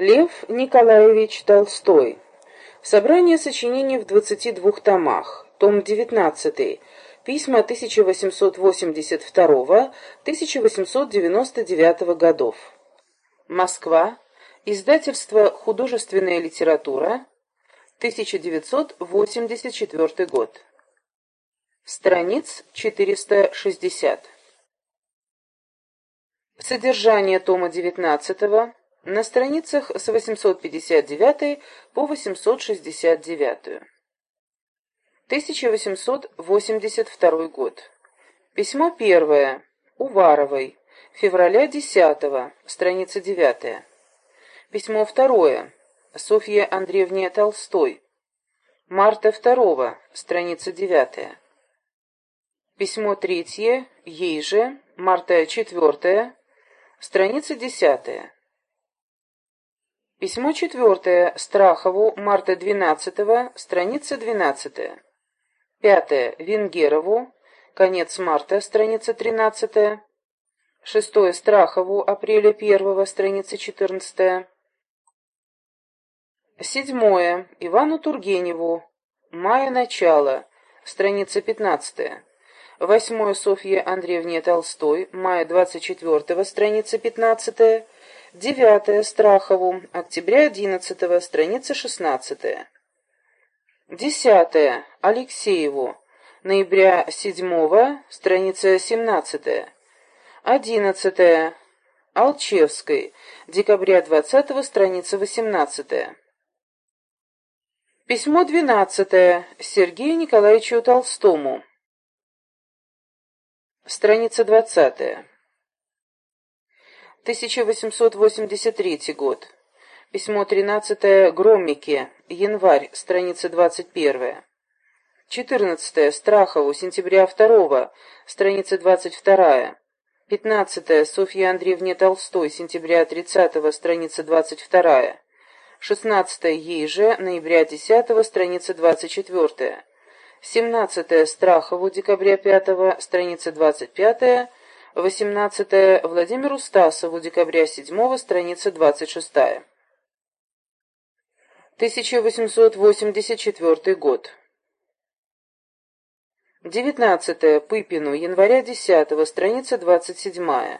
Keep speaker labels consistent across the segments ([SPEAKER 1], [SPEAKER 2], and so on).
[SPEAKER 1] Лев Николаевич Толстой. Собрание сочинений в 22 томах. Том 19. Письма 1882-1899 годов. Москва. Издательство «Художественная литература», 1984 год. Страниц 460. Содержание тома 19 на страницах с 859 по 869. 1882 год. Письмо первое. Уваровой. Февраля 10 страница 9. Письмо второе. Софье Андреевне Толстой. Марта 2 страница 9. Письмо третье. Ей же. Марта 4 страница 10. Письмо четвертое. Страхову, марта 12 страница 12. Пятое. Венгерову, конец марта, страница 13. Шестое. Страхову, апреля 1 страница 14. Седьмое. Ивану Тургеневу, мая начало, страница 15. Восьмое. Софье Андреевне Толстой, мая 24 страница 15. Девятое. Страхову. Октября одиннадцатого. Страница шестнадцатая. Десятое. Алексееву. Ноября седьмого. Страница семнадцатая. Одиннадцатое. Алчевской. Декабря двадцатого. Страница восемнадцатая. Письмо двенадцатое. Сергею Николаевичу Толстому. Страница двадцатая. 1883 год. Письмо 13 Громике. Январь. Страница 21. 14 Страхову. Сентября 2. Страница 22. 15 Софья Андреевне Толстой. Сентября 30. Страница 22. 16 ей же. Ноября 10. Страница 24. 17 Страхову. Декабря 5. Страница 25. 18. Владимиру Стасову, декабря 7, страница 26. 1884 год. 19. Пыпину, января 10, страница 27.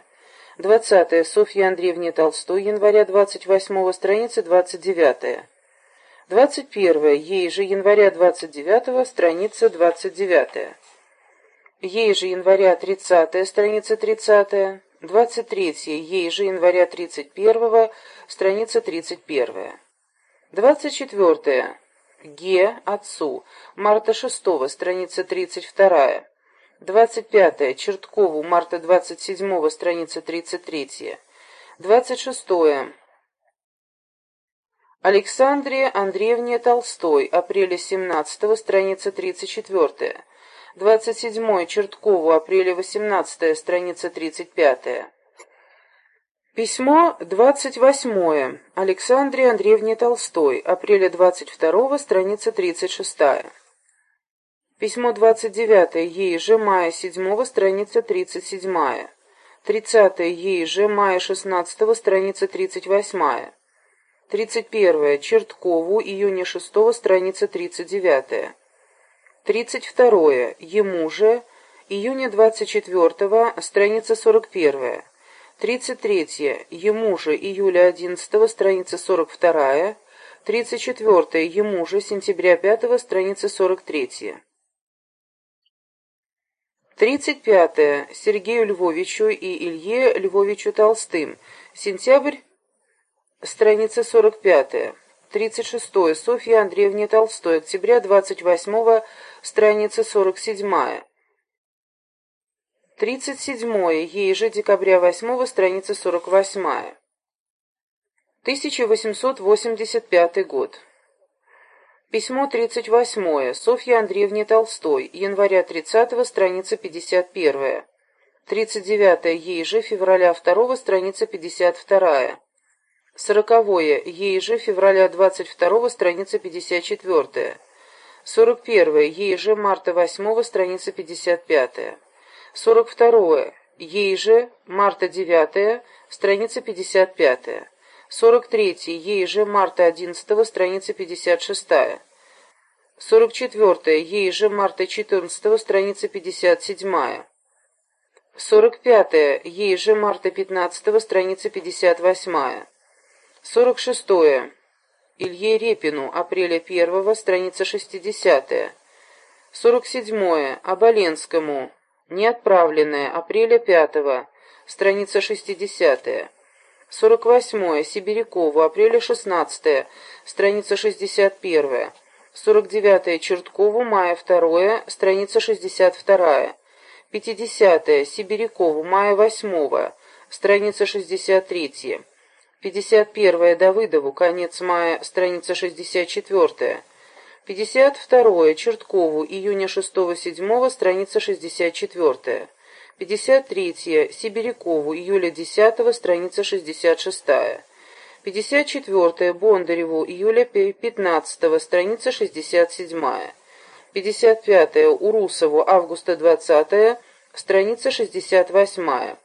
[SPEAKER 1] 20. Софья Андреевне Толстой, января 28, страница 29. 21. Ей же, января 29, страница 29. Ей же января 30 страница 30 23 ей же января 31 страница 31 24 Ге отцу, марта 6 страница 32 25 Черткову, марта 27 страница 33 26 Александре Андреевне Толстой, апреля 17 страница 34 27 Черткову, апреля 18 страница 35 Письмо 28 Александре Андреевне Толстой, апреля 22 страница 36 Письмо 29 ей же, мая 7 страница 37 30 ей же, мая 16 страница 38 31 Черткову, июня 6 страница 39 32. Ему же. Июня 24. Страница 41. 33. Ему же. Июля 11. Страница 42. 34. Ему же. Сентября 5. Страница 43. 35. Сергею Львовичу и Илье Львовичу Толстым. Сентябрь. Страница 45. 36. Софья Андреевне Толстой. Октября 28 страница 47. 37. Ей же декабря 8 страница 48. 1885 год. Письмо 38. Софья Андреевне Толстой. Января 30 страница 51. 39. Ей же февраля 2 страница 52. Сороковое. Ей же, февраля 22 страница 54. Сорок первое. Ей же, марта 8 страница 55. Сорок второе. Ей же, марта 9 страница 55. 43. Ей же марта 11 страница 56. 44. Ей же марта 14 страница 57. 45. Ей же марта 15 страница 58. 46. Илье Репину апреля 1 страница 60. 47. Оболенскому неотправленное апреля 5 страница 60. 48. Сибирякову апреля 16 страница 61. 49. Черткову мая 2 страница 62. 50. Сибирякову, мая 8 страница 63. 51. Давыдову, конец мая, страница 64. 52. Черткову, июня 6-7, страница 64. 53. Сибирякову, июля 10, страница 66. 54. Бондареву, июля 15, страница 67. 55. Урусову, августа 20, страница 68.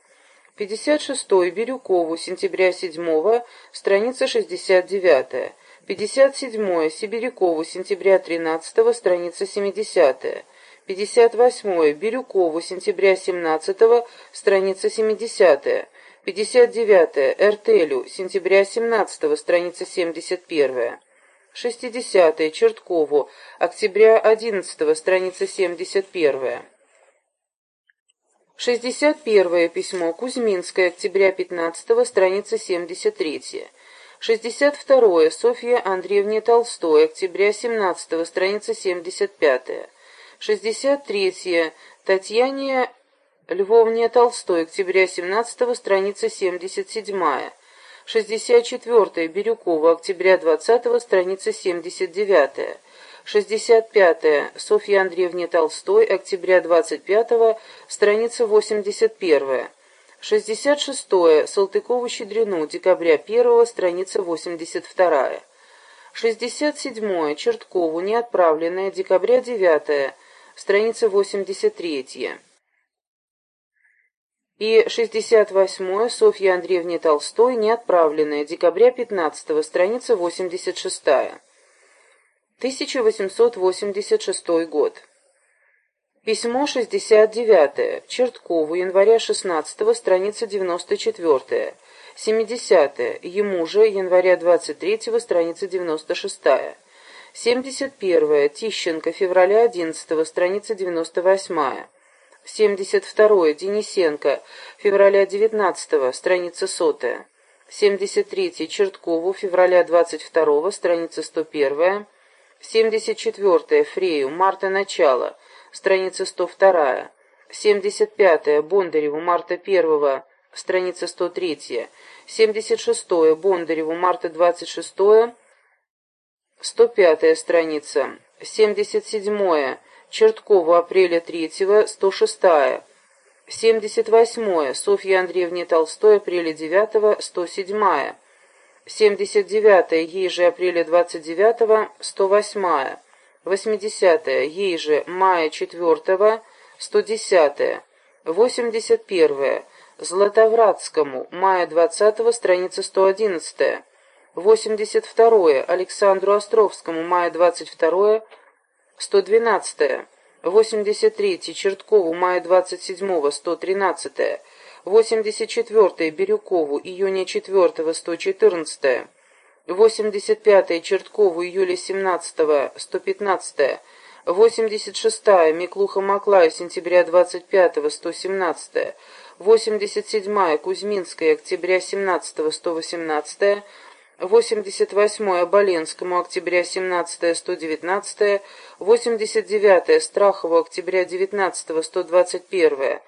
[SPEAKER 1] 56. Бирюкову, сентября 7, страница 69. 57. Сибирякову, сентября 13, страница 70. 58. Бирюкову, сентября 17, страница 70. 59. Эртелю, сентября 17, страница 71. 60. Черткову. Октября 11. Страница 71. 61. Письмо. Кузьминское. Октября 15. Страница 73. 62. Софья Андреевне Толстой. Октября 17. Страница 75. 63. Татьяне Львовне Толстой. Октября 17. Страница 77. 64. Бирюкова. Октября 20. Страница 79. 65. Софья Андреевне Толстой. Октября 25. Страница 81. 66. Салтыкову-Щедрину. Декабря 1. Страница 82. 67. Черткову. Неотправленная. Декабря 9. Страница 83 и 68-е Софье Андреевне Толстой, неотправленное, декабря 15 страница 86 1886 год. Письмо 69 Черткову, января 16 страница 94 70 ему же, января 23 страница 96 71 Тищенко, февраля 11 страница 98 72. Денисенко. Февраля 19 страница сотая. 73. Черткову. Февраля 22 страница 101. 74-я, Фрею, марта начало, страница 102-я. 75-я, Бондареву, марта 1-го, страница 103-я. 76-я, Бондареву, марта 26-я, 105-я страница. 77-я, Черткову, апреля 3-го, 106-я. 78-я, Софья Андреевна Толстой, апреля 9-го, 107-я. 79-я, ей же апреля 29-го, 108-я. 80-я, ей же мая 4-го, 110-я. 81-я, Златовратскому, мая 20-го, страница 111-я. 82-е, Александру Островскому, мая 22-е, 112-е. 83-е, Черткову, мая 27-го, 113-е. 84. Бирюкову, июня 4. 114. 85. Черткову, июля 17. 115. 86. Миклуха Маклаю, сентября 25. 117. 87. Кузьминская, октября 17. 118. 88 Оболенскому, октября 17 119 89 Страхову, октября 19 121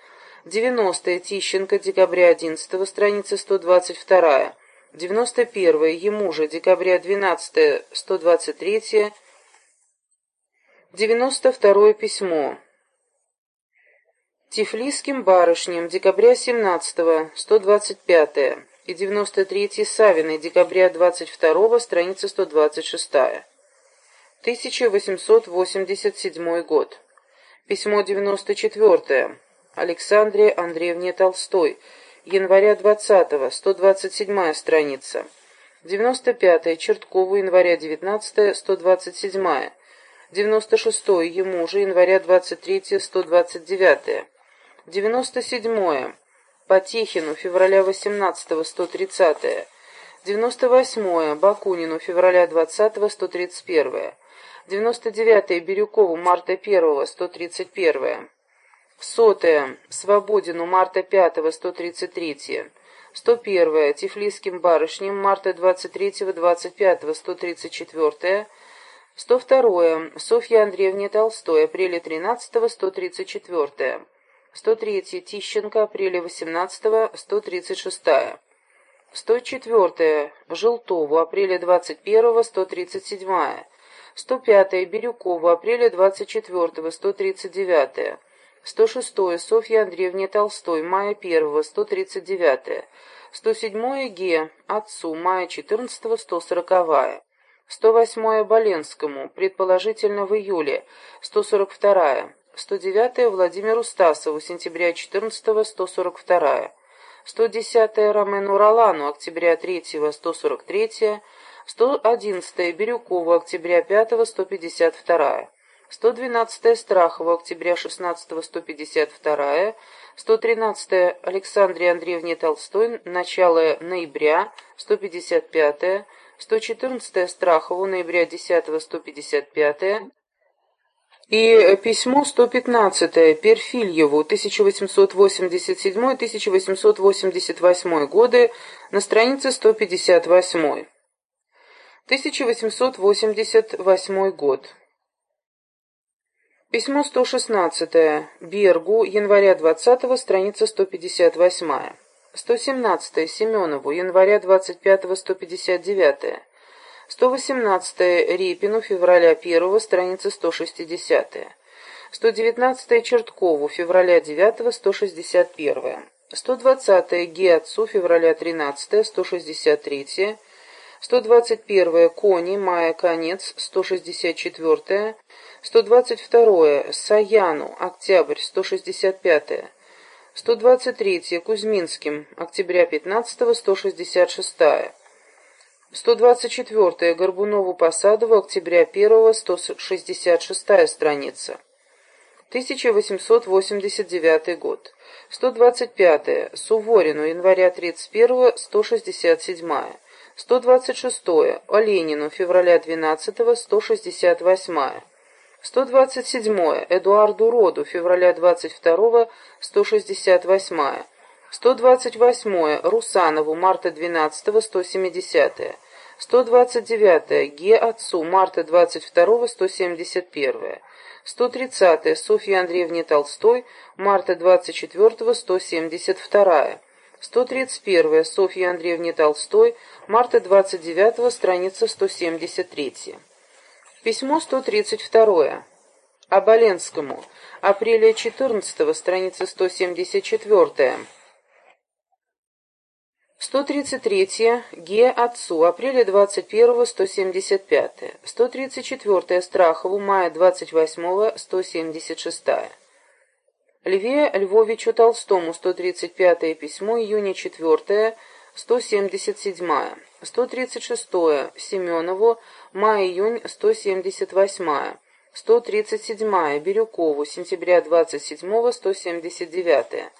[SPEAKER 1] 90 Тищенко, декабря 11 страница 122 91 ему же, декабря 12 123 92 письмо. Тифлисским барышням, декабря 17 125 и 93 Савиной, декабря 22 страница 126. 1887 год. Письмо 94 Александре Андреевне Толстой, января 20 127 страница. 95-е Черткову, января 19 127-е. 96-е ему же, января 23 129-е. 97-е Потехину, февраля 18 130-е. 98-е Бакунину, февраля 20 131-е. 99-е Бирюкову, марта 1 131-е. Сотое. Свободину, марта 5 133 101 Тифлисским барышням, марта 23-25 134 102 Софья Андреевне Толстой, апреля 13 134 103 Тищенко, апреля 18 136 104 Желтову, апреля 21 137 105 Бирюкову, апреля 24 139 106 Софье Андреевне Толстой, мая 1 139 107 Ге, отцу, мая 14 140 108 Боленскому, предположительно в июле, 142 109 Владимиру Стасову, сентября 14 142 110 Ромену Ролану, октября 3 143 111 Бирюкову, октября 5 152 112 Страхова, октября 16 152 113 Александре Андреевне Толстой, начало ноября 155 114 Страхову, ноября 10 155 и письмо 115 Перфильеву, 1887-1888 годы, на странице 158. 1888 год. Письмо 116. Бергу, января 20 страница 158. 117. Семенову, января 25 159. 118. Репину, февраля 1 страница 160. 119. Черткову, февраля 9 161. 120. Геатцу, февраля 13 163. 121. Кони, мая, конец, 164. 122. Саяну, октябрь, 165. 123. Кузьминским, октября 15 166. 124. Горбунову Посадову, октября 1 166 страница. 1889 год. 125. Суворину, января 31 167. 126. Оленину, февраля 12 168. 127. Эдуарду Роду, февраля 22 168. 128. Русанову, марта 12 170. 129. Ге отцу, марта 22 171. 130. Софье Андреевне Толстой, марта 24 172. 131. Софье Андреевне Толстой, марта 29 страница 173. Письмо 132. Оболенскому. Апреля 14 страница 174. 133. Ге отцу. Апреля 21 175. 134. Страхову. Мая 28 176. Льве Львовичу Толстому. 135 письмо. Июня 4 177. 136. Семенову. Май-июнь 178. 137. Бирюкову. Сентября 27 179.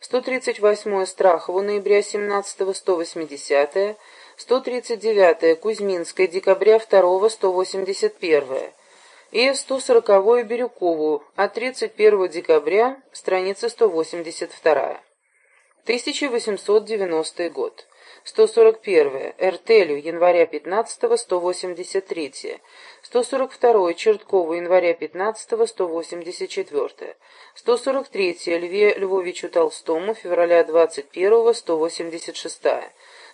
[SPEAKER 1] 138 Страхову, ноября 17 180 139 Кузьминская, декабря 2 181 и 140 Бирюкову, от 31 декабря, страница 182. 1890 год. 141. Эртелю, января 15 183. 142. Черткову, января 15 184. 143. Льве Львовичу Толстому, февраля 21 186.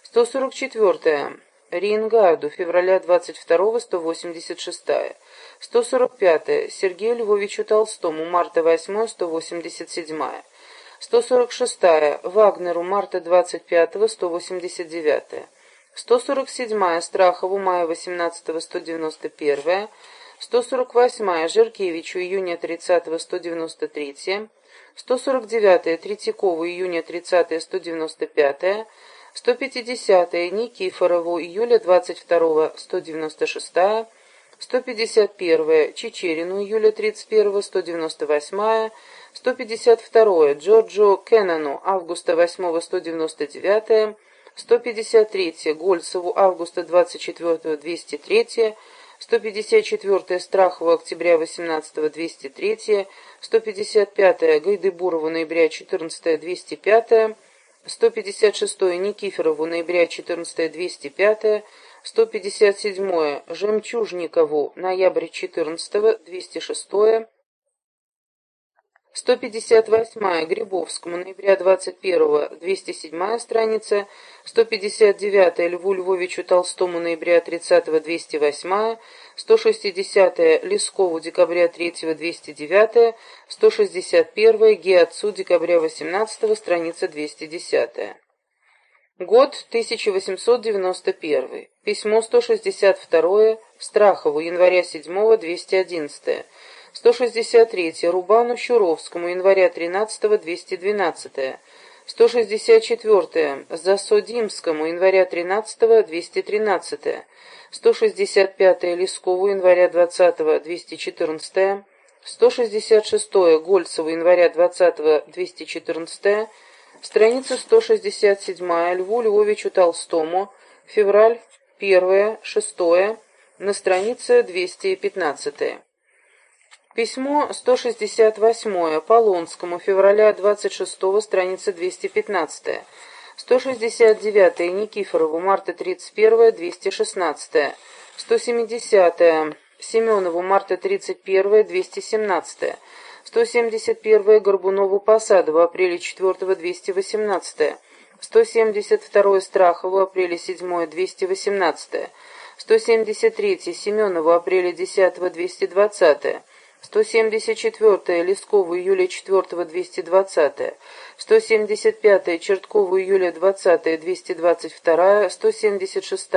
[SPEAKER 1] 144. Рейнгарду, февраля 22 186. 145. Сергею Львовичу Толстому, марта 8 187. 146. Вагнеру, марта 25 189. 147. Страхову, мая 18 191. 148. Жиркевичу, июня 30 193. 149. Третьякову, июня 30 195. 150 Никифорову, июля 22 196 151 Чечерину, июля 31 198 152 Джорджу Кеннону, августа 8 199 153 Гольцеву, августа 24 203 154 Страхову, октября 18 203 155 Гайдыбурову, ноября 14 205 156 Никифорову, ноября 14 205 157 Жемчужникову, ноябрь 14 206 158 Грибовскому, ноября 21 207 страница, 159 Льву Львовичу Толстому, ноября 30 208 160 Лескову, декабря 3 209 161 Геотцу, декабря 18 страница 210 Год 1891. Письмо 162 Страхову, января 7 211 163 Рубану Щуровскому, января 13 212 164 Засодимскому, января 13 213 165 Лескову, января 20 214 166 Гольцеву, января 20 214 страница 167 Льву Львовичу Толстому, февраль 1 6 на странице 215 Письмо 168 Полонскому, февраля 26 страница 215 169 Никифорову, марта 31 216 170 Семенову, марта 31 217 171 Горбунову Посадову, апреля 4 218 172 Страхову, апреля 7 218 173 Семенову, апреля 10 220 174 Лескову июля 4 220 175 Черткову июля 20 222 176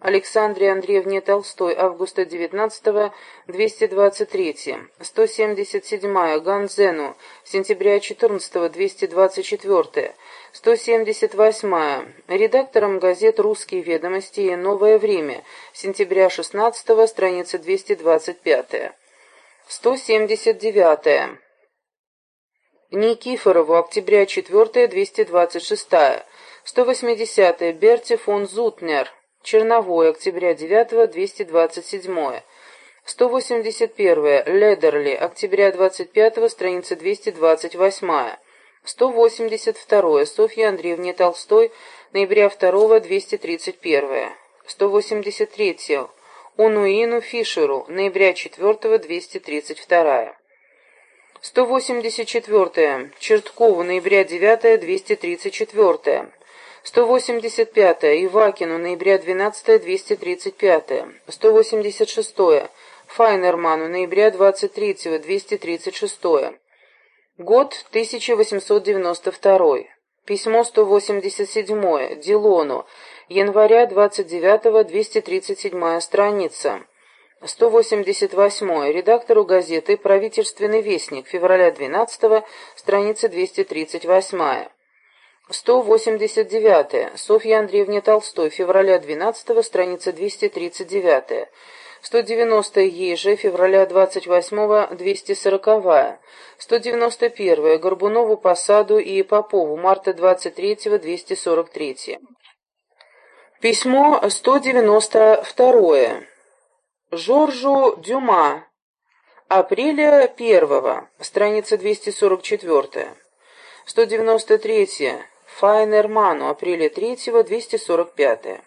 [SPEAKER 1] Александре Андреевне Толстой августа 19 223 177 Ганзену. Сентября 14 224 178 редактором газет «Русские ведомости» и «Новое время» сентября 16 страница 225 179. Никифорову, октября 4, 226. 180. Берти фон Зутнер, Черновой, октября 9, 227. 181. Ледерли, октября 25, страница 228. 182. Софья Андреевна Толстой, ноября 2, 231. 183. Онуину Фишеру, ноября 4 232 184 Черткову, ноября 9 234 185 Ивакину, ноября 12 235 186 Файнерману, ноября 23 236 Год 1892 Письмо 187 Дилону, января 29 237 страница. 188 редактору газеты «Правительственный вестник», февраля 12 страница 238 189 Софья Андреевна Толстой, февраля 12 страница 239 190 ей же, февраля 28 240 191 Горбунову Посаду и Попову, марта 23 243 Письмо 192. Жоржу Дюма. Апреля 1. Страница 244. 193. Файнерману. Апреля 3. 245.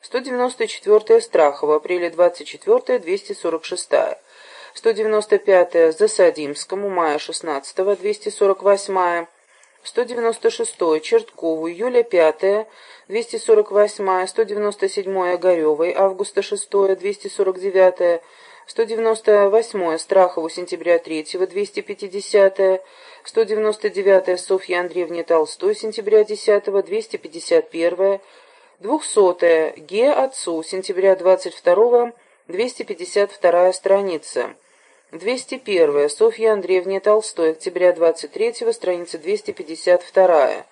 [SPEAKER 1] 194. Страхова. Апреля 24. 246. 195. Засадимскому. Мая 16. 248. 196 Черткову, июля 5 248 197 Огаревой, августа 6 249 198 Страхову, сентября 3 250 199 Софья Андреевне Толстой, сентября 10 251 200 Ге Отцу, сентября 22 252 страница 201. Софья Андреевна Толстой. Октября 23 страница 252.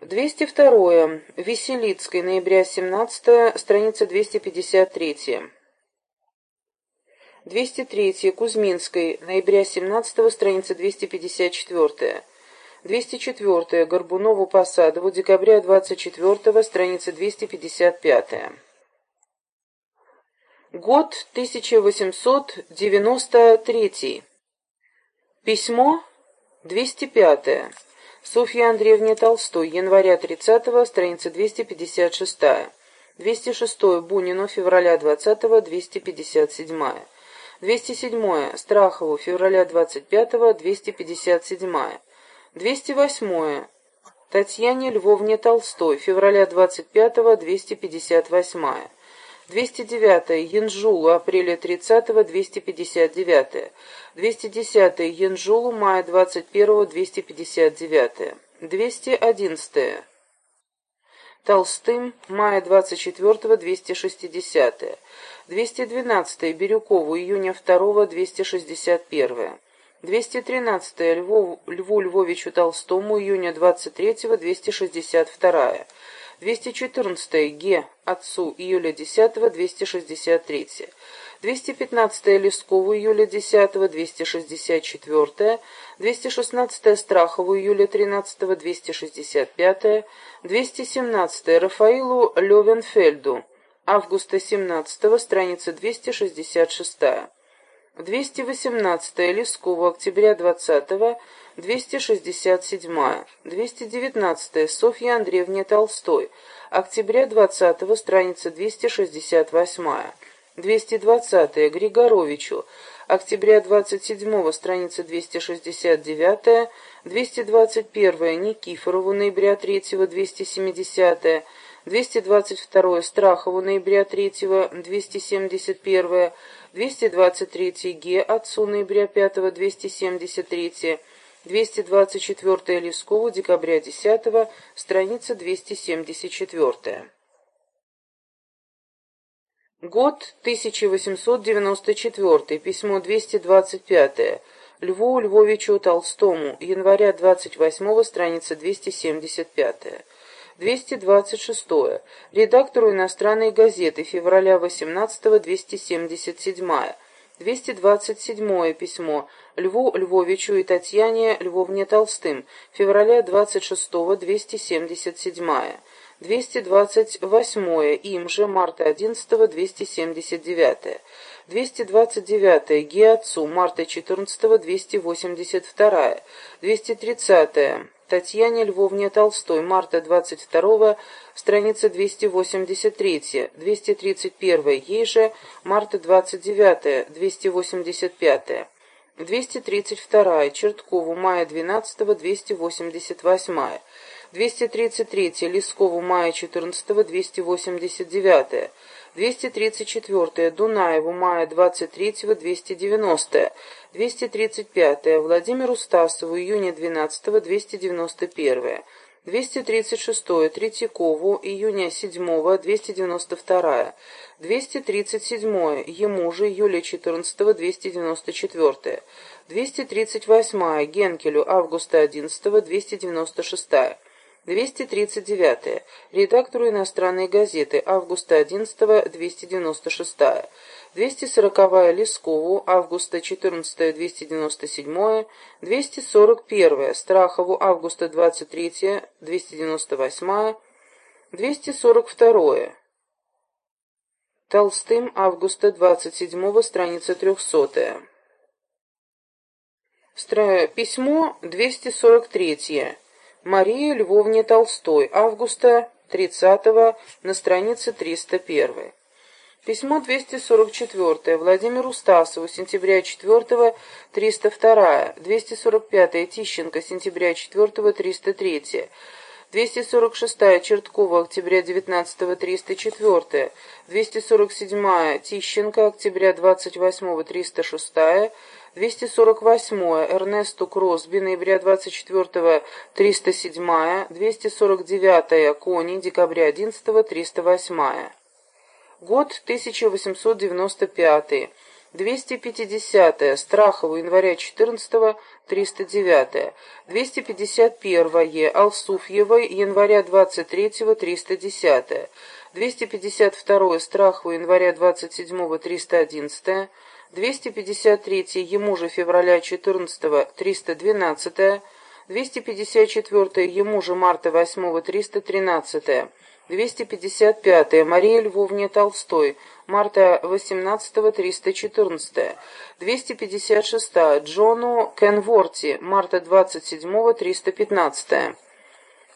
[SPEAKER 1] 202. Веселицкой, ноября 17 страница 253. 203. Кузьминской, ноября 17 страница 254. 204. Горбунову Посадову, декабря 24 страница 255. Год 1893. Письмо 205. Софья Андреевна Толстой, января 30 страница 256. 206. Бунину, февраля 20 257. 207. Страхову, февраля 25 257. 208. Татьяне Львовне Толстой, февраля 25 258. 209 Янжулу, апреля 30 259 210 Янжулу, мая 21 259 211 Толстым, мая 24 260 212 Бирюкову, июня 2 261 213 Льву, Льву Львовичу Толстому, июня 23 262 214 Ге отцу июля 10 263 215 Лескову июля 10 264 216 Страхову июля 13 265 217 Рафаилу Левенфельду августа 17 страница 266 218 Лескову октября 20 267. 219. Софья Андреевне Толстой. Октября 20 страница 268. 220. Григоровичу. Октября 27 страница 269. 221. Никифорову. Ноября 3 270. 222. Страхову. Ноября 3 271. 223. Ге. Отцу. Ноября 5 273. 224 Лескову, декабря 10 страница 274. Год 1894, письмо 225, Льву Львовичу Толстому, января 28 страница 275. 226. Редактору иностранной газеты, февраля 18 277. 227 письмо Льву Львовичу и Татьяне Львовне Толстым, февраля 26 277 228 им же, марта 11 279 229 Ге отцу, марта 14 282 230 Татьяне Львовне Толстой, марта 22 страница 283, 231 ей же, марта 29 285 232 Черткову, мая 12 288 233 Лескову, мая 14 289 234 Дунаеву, мая 23 290 235 Владимиру Стасову, июня 12 291 236 Третьякову, июня 7 292 237 ему же, июля 14 294 238 Генкелю, августа 11 296 239. Редактору иностранной газеты. Августа 11 296. 240 Лескову. Августа 14 297. 241 Страхову. Августа 23 298. 242 Толстым. Августа 27 страница 300. Стра... Письмо 243. Марии Львовне Толстой, августа 30 на странице 301. Письмо 244 Владимиру Стасову, сентября 4 302. 245 Тищенко, сентября 4 303. 246 Черткова, октября 19 304. 247 Тищенко, октября 28 306. 248 Эрнесту Кросби, ноября 24 307 249 Кони, декабря 11 308 Год 1895 250 Страхову января 14 309 251 Алсуфьевой января 23 310 252 Страхову января 27 311 253 ему же февраля 14 312 254 ему же марта 8 313 255 Мария Львовне Толстой марта 18 314 256 Джону Кенворти марта 27 315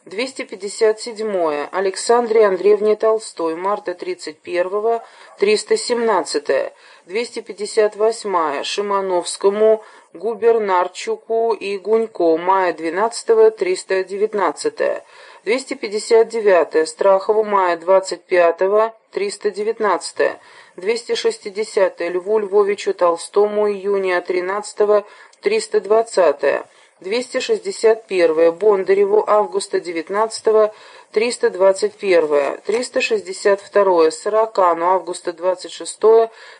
[SPEAKER 1] 257 Александре Андреевне Толстой. Марта 31 317 258 Шимановскому Губернарчуку и Гунько. Мая 12 319 259 Страхову. Мая 25 319 260 Льву Львовичу Толстому. Июня 13 320 261 Бондареву августа 19 321 362 Сорокану августа 26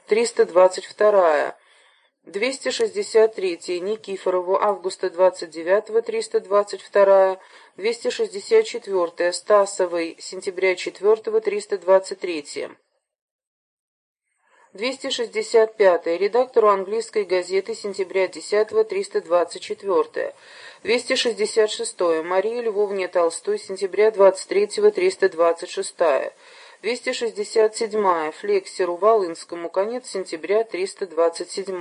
[SPEAKER 1] 322 263 Никифорову августа 29 322 264 Стасовой сентября 4 323 265 редактору английской газеты сентября 10 324 266 Марии Львовне Толстой сентября 23 326 267 Флексеру Волынскому конец сентября 327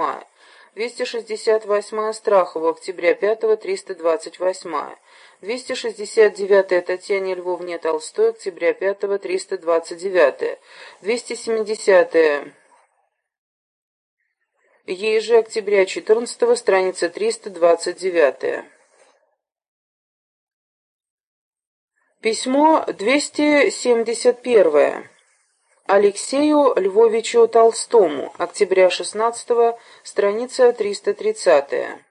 [SPEAKER 1] 268 Страхову октября 5 328 269 Татьяне Львовне Толстой октября 5 329 270 Ей же октября 14 страница 329. Письмо 271. Алексею Львовичу Толстому. Октября 16 страница 330.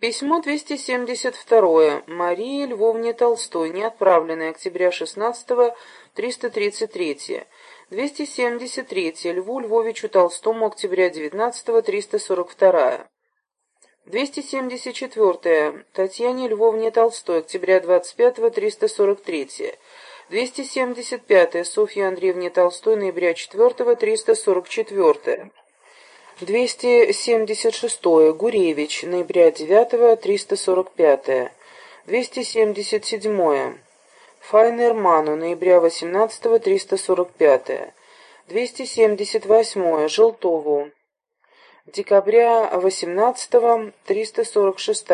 [SPEAKER 1] Письмо 272. Марии Львовне Толстой, не отправленное октября 16 333. 273. Льву Львовичу Толстому, октября 19 342. 274. Татьяне Львовне Толстой, октября 25 343. 275. Софье Андреевне Толстой, ноября 4 344. 276. Гуревич, ноября 9 345. 277. Файнерману, ноября 18 345 278 Желтову, декабря 18 346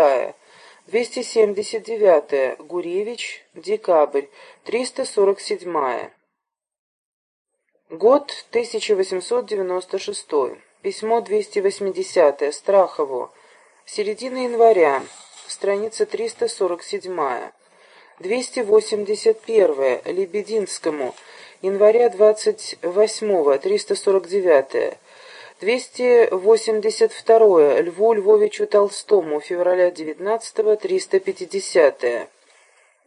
[SPEAKER 1] 279 Гуревич, декабрь, 347 Год 1896. Письмо 280 Страхову. Середина января. Страница 347. 281 Лебединскому, января 28 349 282 Льву Львовичу Толстому, февраля 19 350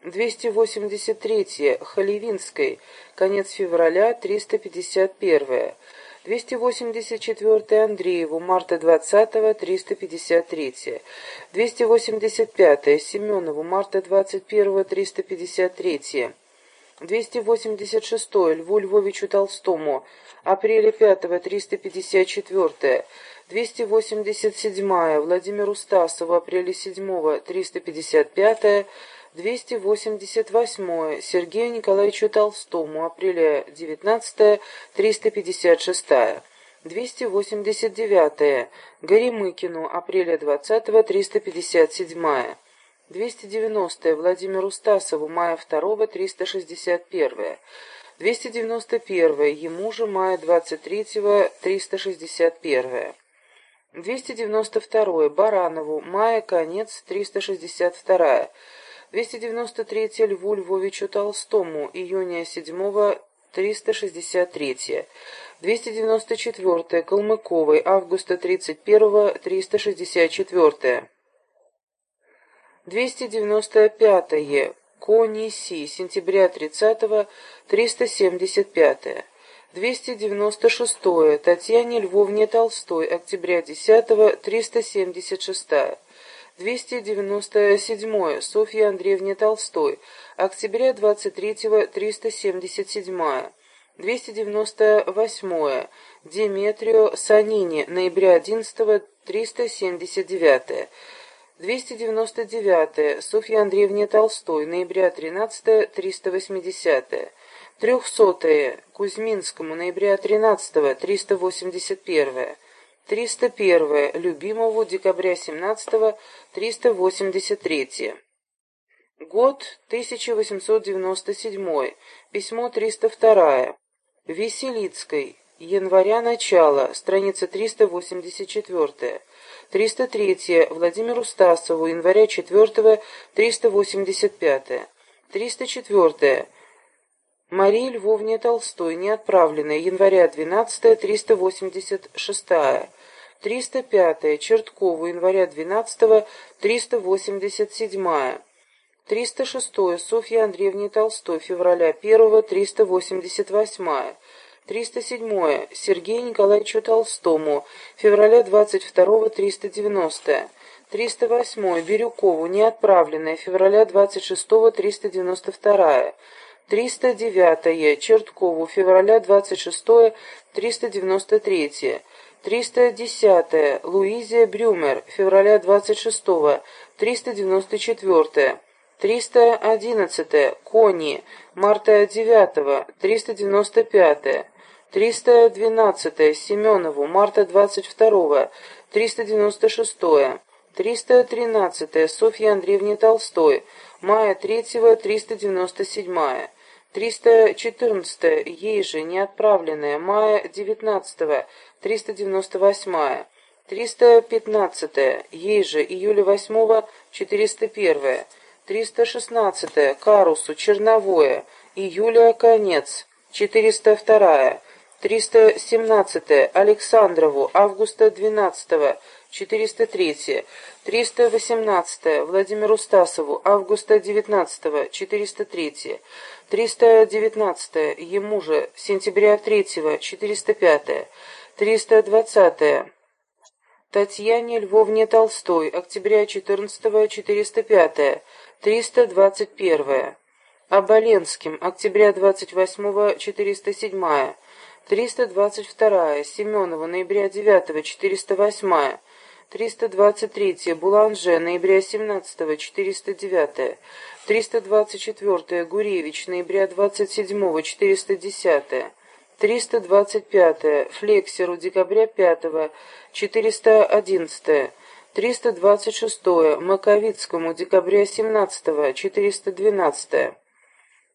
[SPEAKER 1] 283 Халивинской, конец февраля 351 284 Андрееву, марта 20 353 285 Семенову, марта 21 353 286 Льву Львовичу Толстому, апреля 5 354 287 Владимиру Стасову, апреля 7 355 288 Сергею Николаевичу Толстому, апреля 19 356 289 Горемыкину, апреля 20 357 290 Владимиру Стасову, мая 2 361 291 ему же мая 23 361 292 Баранову, мая конец 362 293 Льву Львовичу Толстому, июня 7 363 294 Калмыковой, августа 31 364 295 Кониси, сентября 30 375 296. Татьяне Львовне Толстой, октября 10 376. 297. Софье Андреевне Толстой, октября 23 377. 298. Деметрио Санини, ноября 11 379. 299. Софье Андреевне Толстой, ноября 13 380. Трехсотое. Кузьминскому, ноября 13 381. 301. Любимову, декабря 17 383. Год 1897. Письмо 302. Веселицкой. Января начало. Страница 384. 303. Владимиру Стасову. Января 4 385. 304. Марии Львовне Толстой, неотправленная, января 12 386 305 Черткову, января 12 387 306 Софье Андреевне Толстой, февраля 1 388 307 Сергею Николаевичу Толстому, февраля 22 390 308 Бирюкову, неотправленная, февраля 26 392 309 Черткову, февраля 26 393 310 Луизия Брюмер, февраля 26 394 311 Кони, марта 9 395 312 Семенову, марта 22 396 313 Софье Андреевне Толстой, мая 3 397 314 ей же неотправленная, мая 19 398 315 ей же июля 8 401 316 Карусу Черновое, июля конец 402 317 Александрову августа 12 403 318 Владимиру Стасову августа 19 403 319 ему же сентября 3 405 320 Татьяне Львовне Толстой октября 14 405 321 Оболенским октября 28 407 322 Семенова ноября 9 408 323 Буланже, ноября 17 409 324 Гуревич, ноября 27 410 325 Флексеру, декабря 5 411 326 Маковицкому, декабря 17 412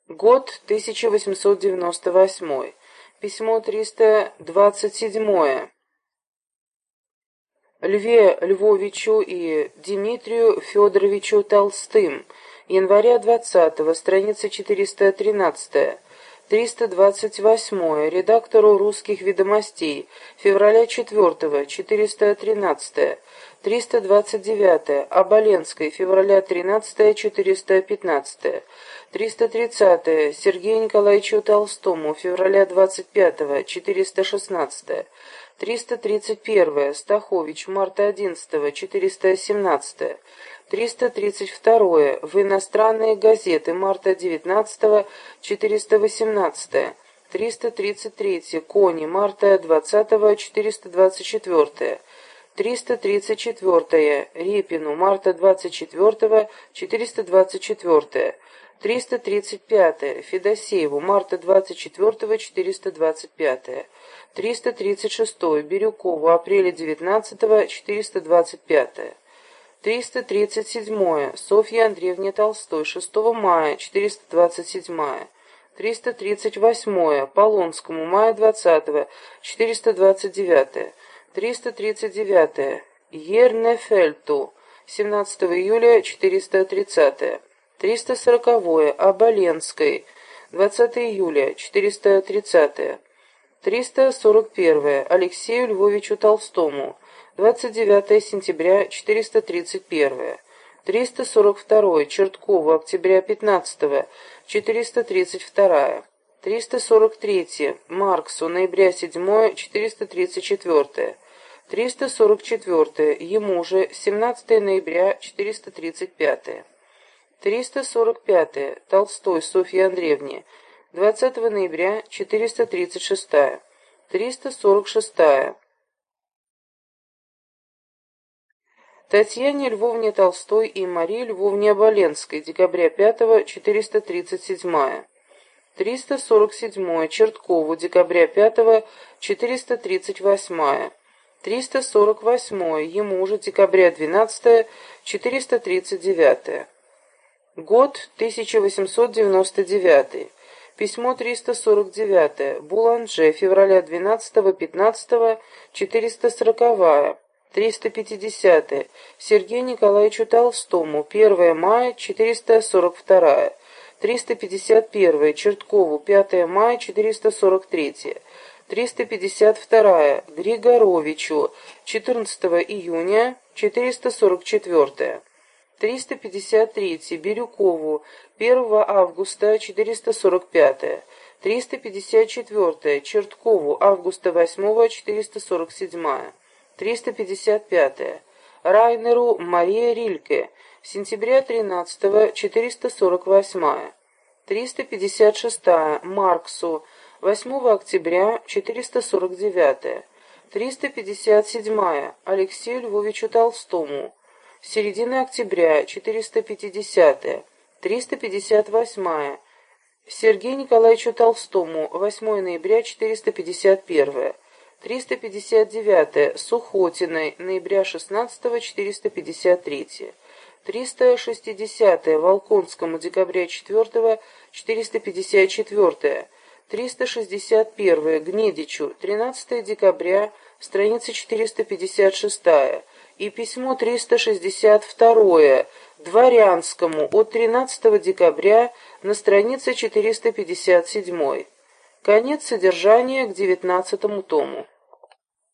[SPEAKER 1] Год 1898 Письмо 327 Льве Львовичу и Дмитрию Федоровичу Толстым, января 20 страница 413 328 редактору «Русских ведомостей», февраля 4 413 329 Оболенской, февраля 13 415 330 Сергею Николаевичу Толстому, февраля 25 416 331. Стахович, марта 11. 417. 332. В иностранные газеты, марта 19. 418. 333. Кони, марта 20. 424. 334. Репину, марта 24. 424. 335. Федосееву, марта 24. 425. 336. Бирюкову, апреля 19 425. 337. Софье Андреевне Толстой, 6 мая, 427. 338. Полонскому, мая 20 429. 339. Ернефельту, 17 июля, 430. 340. Оболенской, 20 июля, 430. 341. Алексею Львовичу Толстому. 29 сентября 431. 342. Черткову. Октября 15. 432. 343. Марксу, ноября 7, 434. 344. Ему же, 17 ноября, 435. 345. Толстой, Софье Андреевне, 20 ноября, 436. 346. Татьяне Львовне Толстой и Марии Львовне Оболенской, декабря 5 437 347 Черткову, декабря 5 438 348 ему же, декабря 12 439 Год 1899 Письмо 349 Буланже, февраля 12-15 440 350. Сергею Николаевичу Толстому. 1 мая 442. 351. Черткову. 5 мая 443. 352. Григоровичу. 14 июня 444. 353. Бирюкову. 1 августа 445. 354. Черткову. Августа 8 447. 355. Райнеру Мария Рильке. Сентября 13 448. 356. Марксу. 8 октября 449. 357. Алексею Львовичу Толстому. Середина октября 450. 358. Сергею Николаевичу Толстому. 8 ноября 451. 359. Сухотиной, ноября 16 453. 360. Волконскому, декабря 4 454. 361. Гнедичу, 13 декабря, страница 456. И письмо 362. Дворянскому от 13 декабря на странице 457. Конец содержания к девятнадцатому тому.